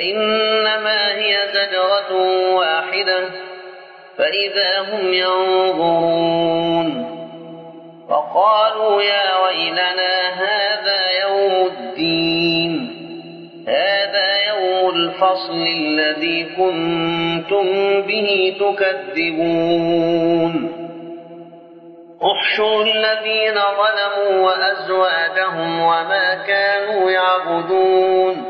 فإنما هي زجرة واحدة فإذا هم ينظرون وقالوا يا ويلنا هذا يوم الدين هذا يوم الفصل الذي كنتم به تكذبون. احشروا الذين ظلموا وأزواجهم وما كانوا يعبدون.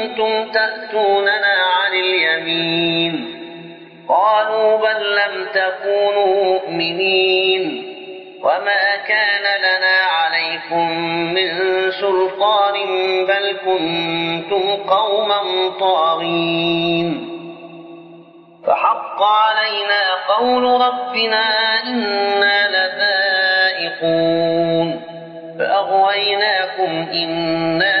تأتوننا عن اليمين. قالوا بل لم تكونوا مؤمنين. وما كان لنا عليكم من سلطان بل كنتم قوما طاغين. فحق علينا قول ربنا إنا لذائقون. فأغويناكم إنا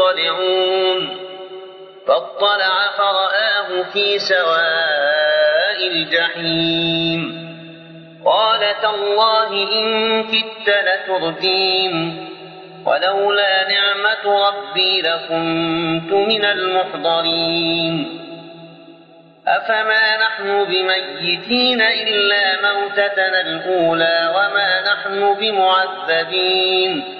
مطلعون فاطلع فرآه في سواء الجحيم قال تالله إن كدت لتردين ولولا نعمة ربي لكنت من المحضرين أفما نحن بميتين إلا موتتنا الأولى وما نحن بمعذبين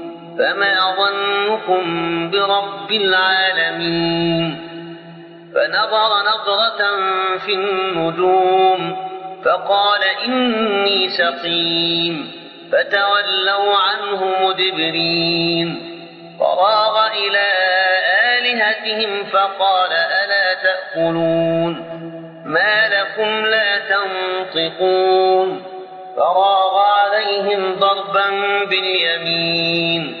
فما ظنكم برب العالمين فنظر نظرة في النجوم فقال إني سقيم فتولوا عنه مدبرين فراغ إلى آلهتهم فقال ألا تأكلون ما لكم لا تنطقون فراغ عليهم ضربا باليمين